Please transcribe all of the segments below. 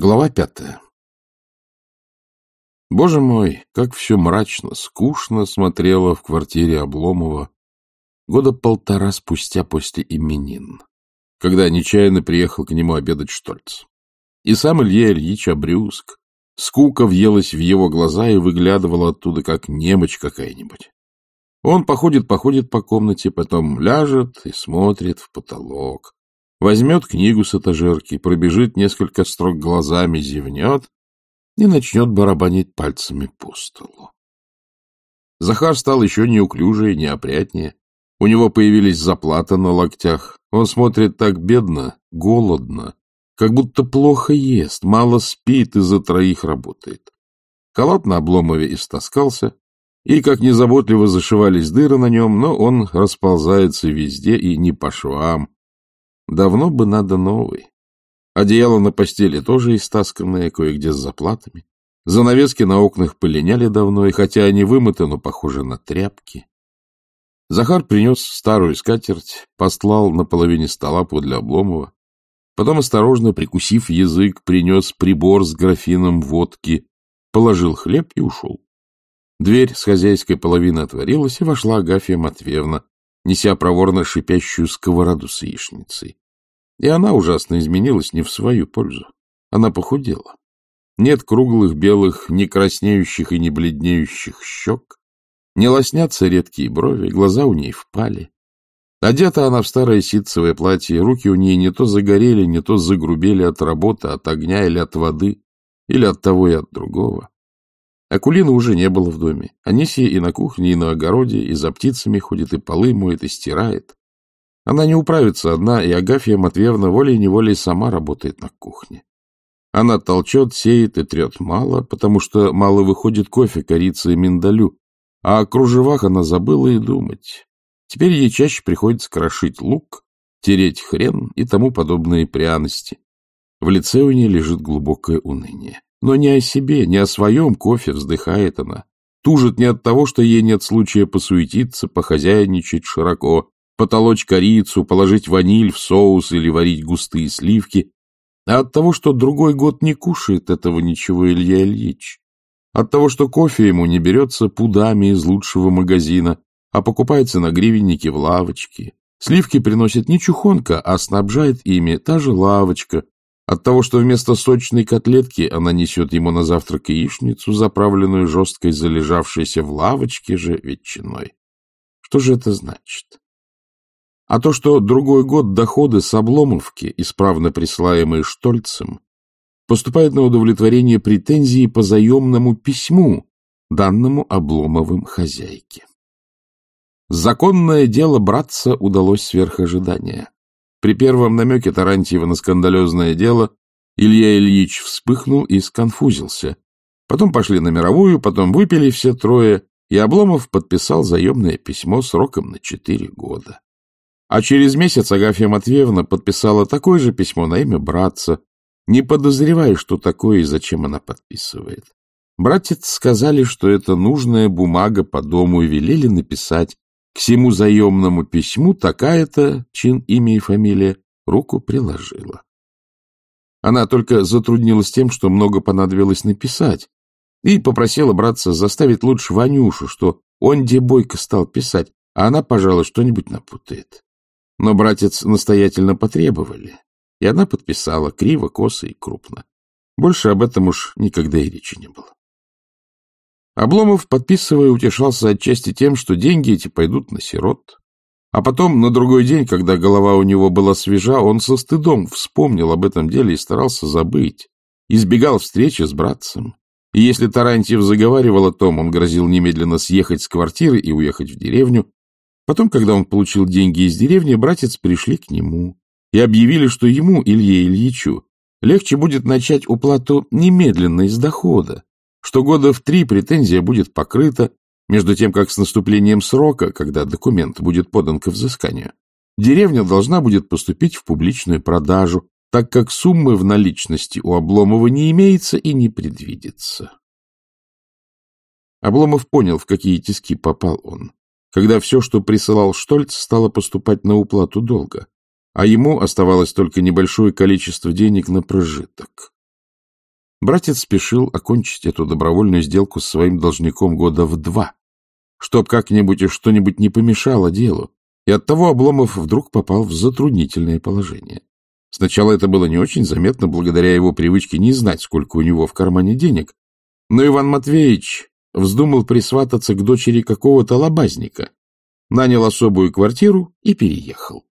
Глава пятая Боже мой, как все мрачно, скучно смотрело в квартире Обломова года полтора спустя после именин, когда нечаянно приехал к нему обедать Штольц. И сам Илья Ильич обрюзг. Скука въелась в его глаза и выглядывала оттуда, как немочь какая-нибудь. Он походит-походит по комнате, потом ляжет и смотрит в потолок. Возьмет книгу с этажерки, пробежит несколько строк глазами, зевнет и начнет барабанить пальцами по столу. Захар стал еще неуклюжее, неопрятнее. У него появились заплаты на локтях. Он смотрит так бедно, голодно, как будто плохо ест, мало спит и за троих работает. Халат на Обломове истаскался, и, как незаботливо зашивались дыры на нем, но он расползается везде и не по швам, Давно бы надо новый. Одеяло на постели тоже истасканное, кое-где с заплатами. Занавески на окнах полиняли давно, и хотя они вымыты, но похожи на тряпки. Захар принес старую скатерть, послал на половине стола подле Обломова. Потом, осторожно прикусив язык, принес прибор с графином водки, положил хлеб и ушел. Дверь с хозяйской половины отворилась, и вошла Агафья Матвеевна, неся проворно шипящую сковороду с яичницей. И она ужасно изменилась не в свою пользу. Она похудела. Нет круглых белых, не краснеющих и не бледнеющих щек, не лоснятся редкие брови, глаза у ней впали. Одета она в старое ситцевое платье, руки у ней не то загорели, не то загрубели от работы, от огня или от воды, или от того и от другого. Акулины уже не было в доме. Анисия и на кухне, и на огороде, и за птицами ходит, и полы моет, и стирает. Она не управится одна, и Агафья Матвеевна волей-неволей сама работает на кухне. Она толчет, сеет и трет мало, потому что мало выходит кофе, корицы и миндалю, а о кружевах она забыла и думать. Теперь ей чаще приходится крошить лук, тереть хрен и тому подобные пряности. В лице у нее лежит глубокое уныние. Но не о себе, не о своем кофе вздыхает она. Тужит не от того, что ей нет случая посуетиться, похозяйничать широко, потолочь корицу, положить ваниль в соус или варить густые сливки, а от того, что другой год не кушает этого ничего Илья Ильич. От того, что кофе ему не берется пудами из лучшего магазина, а покупается на гривеннике в лавочке. Сливки приносит не чухонка, а снабжает ими та же лавочка, от того, что вместо сочной котлетки она несет ему на завтрак яичницу, заправленную жесткой залежавшейся в лавочке же ветчиной. Что же это значит? А то, что другой год доходы с обломовки, исправно присылаемые Штольцем, поступают на удовлетворение претензии по заемному письму, данному Обломовым хозяйке. Законное дело братца удалось сверх ожидания. При первом намеке Тарантьева на скандалезное дело Илья Ильич вспыхнул и сконфузился. Потом пошли на мировую, потом выпили все трое, и Обломов подписал заемное письмо сроком на четыре года. А через месяц Агафья Матвеевна подписала такое же письмо на имя братца, не подозревая, что такое и зачем она подписывает. Братец сказали, что это нужная бумага по дому, и велели написать к всему заемному письму такая-то, чин, имя и фамилия, руку приложила. Она только затруднилась тем, что много понадобилось написать, и попросила братца заставить лучше Ванюшу, что он где стал писать, а она, пожалуй, что-нибудь напутает. Но братец настоятельно потребовали, и она подписала криво, косо и крупно. Больше об этом уж никогда и речи не было. Обломов, подписывая, утешался отчасти тем, что деньги эти пойдут на сирот. А потом, на другой день, когда голова у него была свежа, он со стыдом вспомнил об этом деле и старался забыть. Избегал встречи с братцем. И если Тарантьев заговаривал о том, он грозил немедленно съехать с квартиры и уехать в деревню. Потом, когда он получил деньги из деревни, братец пришли к нему и объявили, что ему, Илье Ильичу, легче будет начать уплату немедленно из дохода, что года в три претензия будет покрыта, между тем, как с наступлением срока, когда документ будет подан к взысканию, деревня должна будет поступить в публичную продажу, так как суммы в наличности у Обломова не имеется и не предвидится. Обломов понял, в какие тиски попал он, когда все, что присылал Штольц, стало поступать на уплату долга, а ему оставалось только небольшое количество денег на прожиток. Братец спешил окончить эту добровольную сделку с своим должником года в два, чтоб как-нибудь и что-нибудь не помешало делу, и оттого Обломов вдруг попал в затруднительное положение. Сначала это было не очень заметно, благодаря его привычке не знать, сколько у него в кармане денег, но Иван Матвеевич вздумал присвататься к дочери какого-то лобазника, нанял особую квартиру и переехал.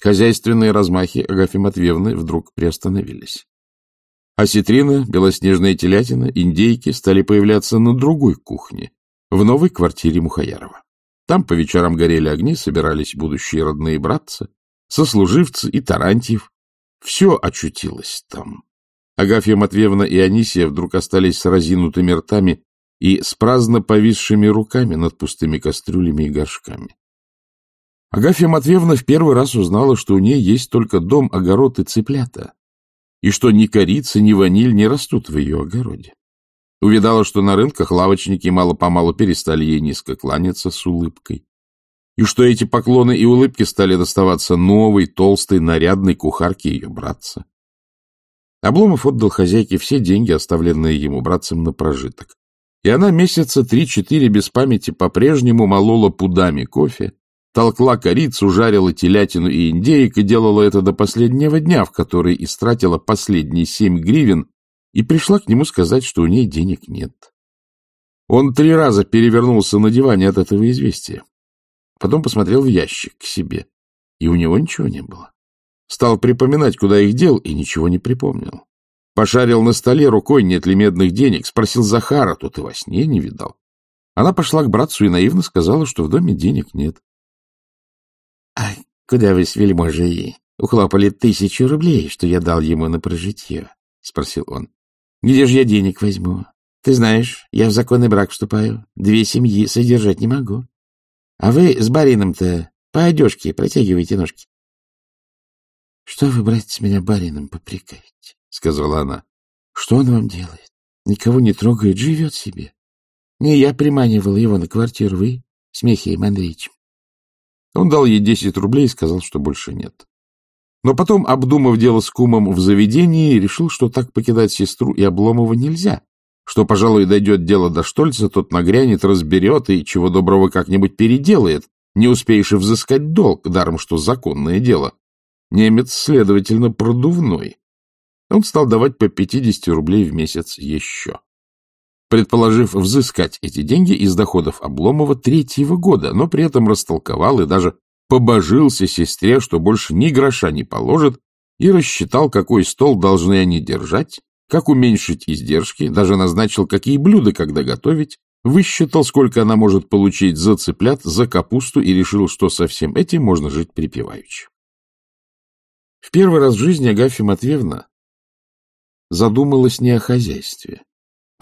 Хозяйственные размахи Агафьи Матвеевны вдруг приостановились. Осетрина, белоснежная телятина, индейки стали появляться на другой кухне, в новой квартире Мухаярова. Там по вечерам горели огни, собирались будущие родные братцы, сослуживцы и Тарантьев. Все очутилось там. Агафья Матвеевна и Анисия вдруг остались с разинутыми ртами и с праздно повисшими руками над пустыми кастрюлями и горшками. Агафья Матвеевна в первый раз узнала, что у нее есть только дом, огород и цыплята, и что ни корица, ни ваниль не растут в ее огороде. Увидала, что на рынках лавочники мало-помалу перестали ей низко кланяться с улыбкой, и что эти поклоны и улыбки стали доставаться новой, толстой, нарядной кухарке ее братца. Обломов отдал хозяйке все деньги, оставленные ему братцем на прожиток. И она месяца три-четыре без памяти по-прежнему молола пудами кофе, толкла корицу, жарила телятину и индейок и делала это до последнего дня, в который истратила последние семь гривен, и пришла к нему сказать, что у ней денег нет. Он три раза перевернулся на диване от этого известия. Потом посмотрел в ящик к себе, и у него ничего не было. Стал припоминать, куда их дел, и ничего не припомнил. Пошарил на столе рукой, нет ли медных денег, спросил Захара, тот и во сне не видал. Она пошла к братцу и наивно сказала, что в доме денег нет. — А куда вы с вельможей ухлопали тысячу рублей, что я дал ему на прожитье? — спросил он. — Где же я денег возьму? Ты знаешь, я в законный брак вступаю, две семьи содержать не могу. А вы с барином-то по одежке протягиваете ножки. — Что вы, братец, меня барином попрекаете? — сказала она. — Что он вам делает? Никого не трогает, живет себе. Не я приманивал его на квартиру, вы с Михаилом Андреевичем. Он дал ей десять рублей и сказал, что больше нет. Но потом, обдумав дело с кумом в заведении, решил, что так покидать сестру и Обломова нельзя, что, пожалуй, дойдет дело до Штольца, тот нагрянет, разберет и чего доброго как-нибудь переделает, не успеешь и взыскать долг, даром что законное дело. Немец, следовательно, продувной. Он стал давать по 50 рублей в месяц еще предположив взыскать эти деньги из доходов Обломова третьего года, но при этом растолковал и даже побожился сестре, что больше ни гроша не положит, и рассчитал, какой стол должны они держать, как уменьшить издержки, даже назначил, какие блюда когда готовить, высчитал, сколько она может получить за цыплят, за капусту и решил, что со всем этим можно жить припеваючи. В первый раз в жизни Агафья Матвеевна задумалась не о хозяйстве,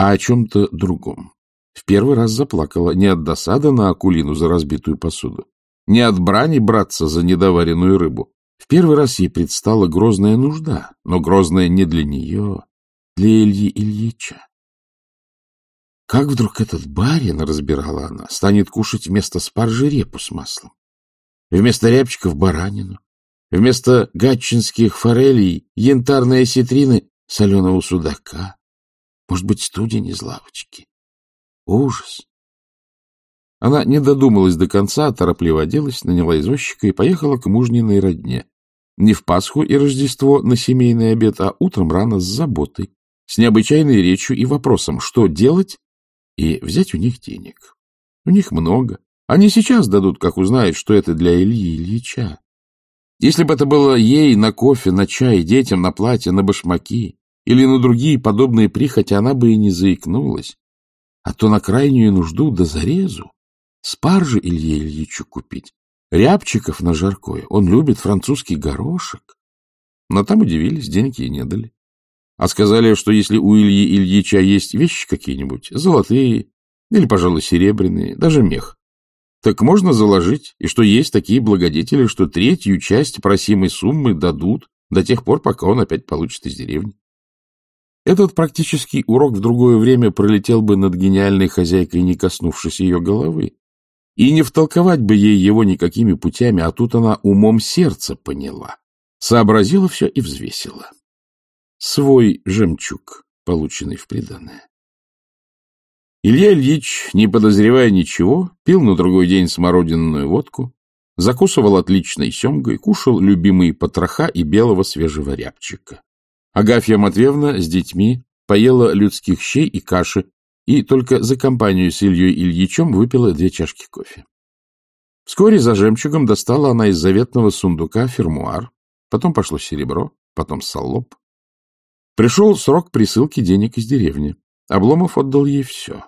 а о чем-то другом. В первый раз заплакала не от досады на Акулину за разбитую посуду, не от брани браться за недоваренную рыбу. В первый раз ей предстала грозная нужда, но грозная не для нее, для Ильи Ильича. Как вдруг этот барин, разбирала она, станет кушать вместо спаржи репу с маслом, вместо рябчиков баранину, вместо гатчинских форелей янтарные осетрины соленого судака, может быть, студень из лавочки. Ужас! Она не додумалась до конца, торопливо оделась, наняла извозчика и поехала к мужниной родне. Не в Пасху и Рождество на семейный обед, а утром рано с заботой, с необычайной речью и вопросом, что делать и взять у них денег. У них много. Они сейчас дадут, как узнают, что это для Ильи Ильича. Если бы это было ей на кофе, на чай, детям, на платье, на башмаки, или на другие подобные прихоти она бы и не заикнулась, а то на крайнюю нужду до зарезу. Спаржи Илье Ильичу купить, рябчиков на жаркое, он любит французский горошек. Но там удивились, денег ей не дали. А сказали, что если у Ильи Ильича есть вещи какие-нибудь, золотые или, пожалуй, серебряные, даже мех, так можно заложить, и что есть такие благодетели, что третью часть просимой суммы дадут до тех пор, пока он опять получит из деревни. Этот практический урок в другое время пролетел бы над гениальной хозяйкой, не коснувшись ее головы. И не втолковать бы ей его никакими путями, а тут она умом сердца поняла. Сообразила все и взвесила. свой жемчуг, полученный в приданое. Илья Ильич, не подозревая ничего, пил на другой день смородинную водку, закусывал отличной семгой, кушал любимые потроха и белого свежего рябчика. Агафья Матвеевна с детьми поела людских щей и каши, и только за компанию с Ильей Ильичем выпила две чашки кофе. Вскоре за жемчугом достала она из заветного сундука фермуар, потом пошло серебро, потом солоб. Пришел срок присылки денег из деревни. Обломов отдал ей все.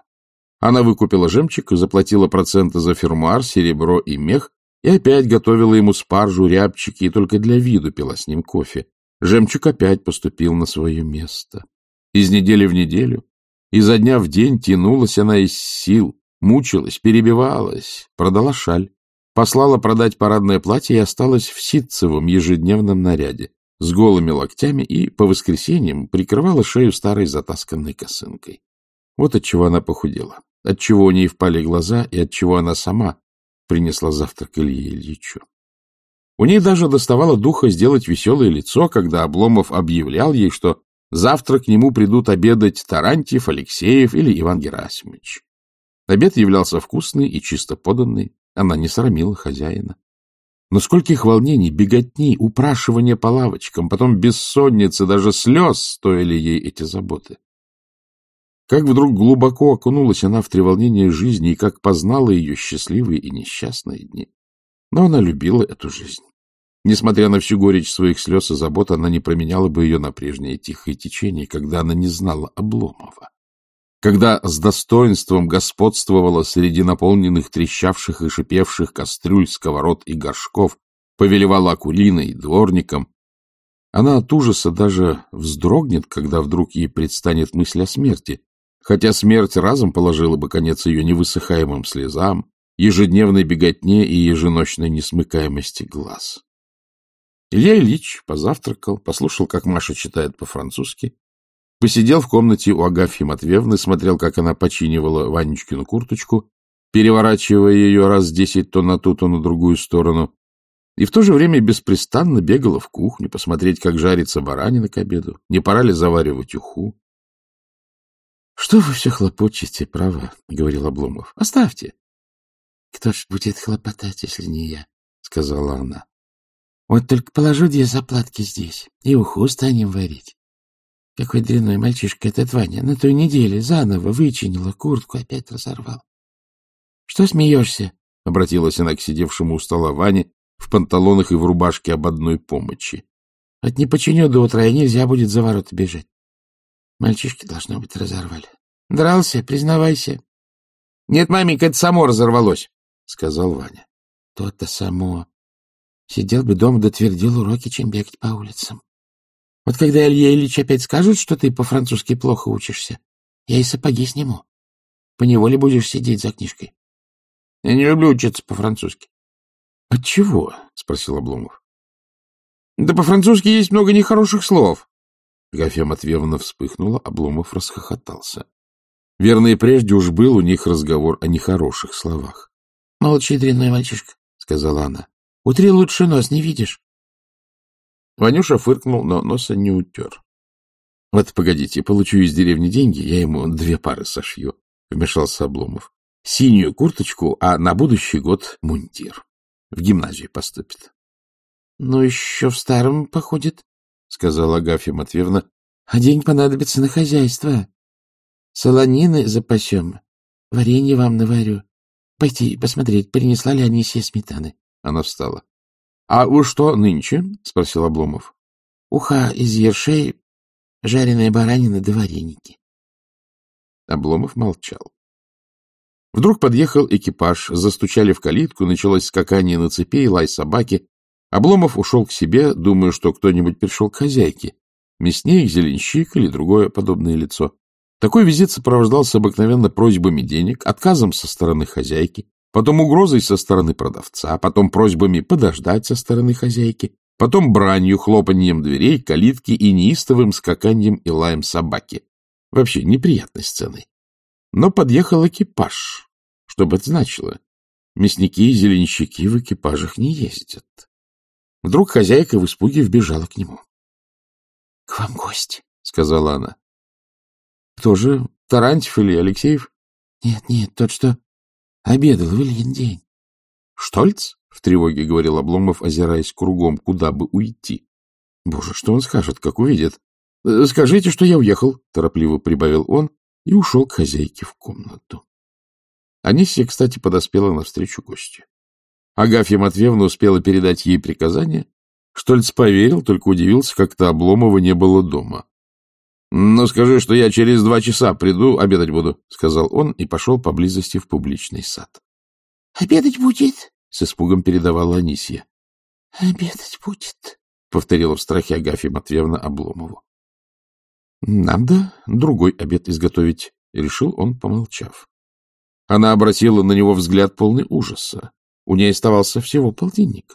Она выкупила жемчуг, заплатила проценты за фермуар, серебро и мех, и опять готовила ему спаржу, рябчики, и только для виду пила с ним кофе. Жемчуг опять поступил на свое место. Из недели в неделю, изо дня в день тянулась она из сил, мучилась, перебивалась, продала шаль, послала продать парадное платье и осталась в ситцевом ежедневном наряде с голыми локтями и по воскресеньям прикрывала шею старой затасканной косынкой. Вот от чего она похудела отчего у ней впали глаза и отчего она сама принесла завтрак Илье Ильичу. У ней даже доставало духа сделать веселое лицо, когда Обломов объявлял ей, что завтра к нему придут обедать Тарантьев, Алексеев или Иван Герасимович. Обед являлся вкусный и чисто поданный, она не срамила хозяина. Но скольких волнений, беготни, упрашивания по лавочкам, потом бессонницы, даже слез стоили ей эти заботы. Как вдруг глубоко окунулась она в треволнение жизни и как познала ее счастливые и несчастные дни. Но она любила эту жизнь. Несмотря на всю горечь своих слез и забот, она не променяла бы ее на прежнее тихое течение, когда она не знала Обломова. Когда с достоинством господствовала среди наполненных трещавших и шипевших кастрюль, сковород и горшков, повелевала Акулиной дворником, она от ужаса даже вздрогнет, когда вдруг ей предстанет мысль о смерти, хотя смерть разом положила бы конец ее невысыхаемым слезам, ежедневной беготне и еженочной несмыкаемости глаз. Илья Ильич позавтракал, послушал, как Маша читает по-французски, посидел в комнате у Агафьи Матвеевны, смотрел, как она починивала Ванечкину курточку, переворачивая ее раз десять то на ту, то на другую сторону, и в то же время беспрестанно бегала в кухню посмотреть, как жарится баранина к обеду, не пора ли заваривать уху. — Что вы все хлопочете, право, — говорил Обломов. — Оставьте. — Кто ж будет хлопотать, если не я, — сказала она. — Вот только положу две заплатки здесь, и уху станем варить. Какой дрянной мальчишка этот Ваня. На той неделе заново вычинила куртку, опять разорвал. — Что смеешься? — обратилась она к сидевшему у стола Ване в панталонах и в рубашке об одной помощи. — От не починю до утра, и нельзя будет за ворота бежать. Мальчишки, должно быть, разорвали. Дрался, признавайся. — Нет, маменька, это само разорвалось, — сказал Ваня. — То-то само. Сидел бы дома, дотвердил уроки, чем бегать по улицам. Вот когда Илья Ильич опять скажет, что ты по-французски плохо учишься, я и сапоги сниму. Поневоле будешь сидеть за книжкой. Я не люблю учиться по-французски. — Отчего? — спросил Обломов. — Да по-французски есть много нехороших слов. Агафья Матвеевна вспыхнула, Обломов расхохотался. Верно, и прежде уж был у них разговор о нехороших словах. — Молчи, дрянной мальчишка, — сказала она. — Утри лучше нос, не видишь? Ванюша фыркнул, но носа не утер. — Вот, погодите, получу из деревни деньги, я ему две пары сошью, — вмешался Обломов. — Синюю курточку, а на будущий год мундир. В гимназию поступит. — Ну, еще в старом походит, — сказала Агафья Матвеевна, — а деньги понадобятся на хозяйство. Солонины запасем, варенье вам наварю. Пойти посмотреть, принесла ли Анисия сметаны. Она встала. — А вы что нынче? — спросил Обломов. — Уха из ершей, жареная баранина да вареники. Обломов молчал. Вдруг подъехал экипаж, застучали в калитку, началось скакание на цепи и лай собаки, Обломов ушел к себе, думая, что кто-нибудь пришел к хозяйке. Мясник, зеленщик или другое подобное лицо. Такой визит сопровождался обыкновенно просьбами денег, отказом со стороны хозяйки, потом угрозой со стороны продавца, потом просьбами подождать со стороны хозяйки, потом бранью, хлопаньем дверей, калитки и неистовым скаканьем и лаем собаки. Вообще неприятной сценой. Но подъехал экипаж. Что бы это значило? Мясники и зеленщики в экипажах не ездят. Вдруг хозяйка в испуге вбежала к нему. —— К вам гость, — сказала она. — Кто же? Тарантьев или Алексеев? — Нет, нет, тот, что обедал в Ильин день. — Штольц? — в тревоге говорил Обломов, озираясь кругом, куда бы уйти. — Боже, что он скажет, как увидит? — Скажите, что я уехал, — торопливо прибавил он и ушел к хозяйке в комнату. Анисия, кстати, подоспела навстречу гостю. Агафья Матвеевна успела передать ей приказание. Штольц поверил, только удивился, как-то Обломова не было дома. — Ну, скажи, что я через два часа приду, обедать буду, — сказал он и пошел поблизости в публичный сад. — Обедать будет? — с испугом передавала Анисия. — Обедать будет, — повторила в страхе Агафья Матвеевна Обломову. — Надо другой обед изготовить, — решил он, помолчав. Она обратила на него взгляд полный ужаса. У ней оставался всего полтинник.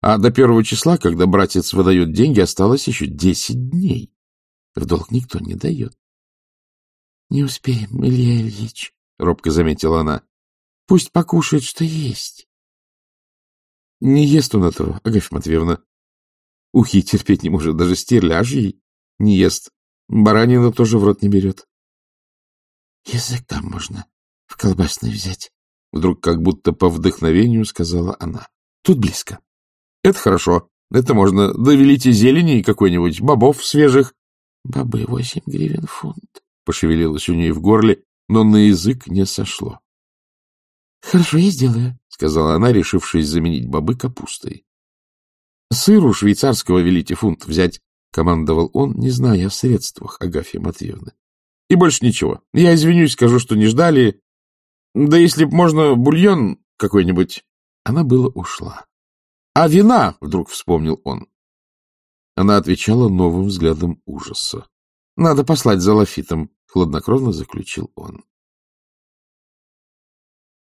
А до первого числа, когда братец выдает деньги, осталось еще десять дней. В долг никто не дает. — Не успеем, Илья Ильич, — робко заметила она. — Пусть покушает, что есть. — Не ест он этого, Агафья Матвеевна. Ухи терпеть не может, даже стерляжьей не ест. Баранина тоже в рот не берет. — Язык там можно в колбасной взять. Вдруг как будто по вдохновению сказала она. Тут близко. Это хорошо. Это можно. Довелите зелени какой-нибудь, бобов свежих. Бобы восемь гривен фунт. Пошевелилось у нее в горле, но на язык не сошло. — Хорошо, я сделаю, — сказала она, решившись заменить бобы капустой. — Сыру швейцарского велите фунт взять, — командовал он, не зная о средствах Агафьи Матвеевны. — И больше ничего. Я извинюсь, скажу, что не ждали, да если б можно бульон какой-нибудь. Она было ушла. — А вина? — вдруг вспомнил он. Она отвечала новым взглядом ужаса. — Надо послать за лафитом, — хладнокровно заключил он.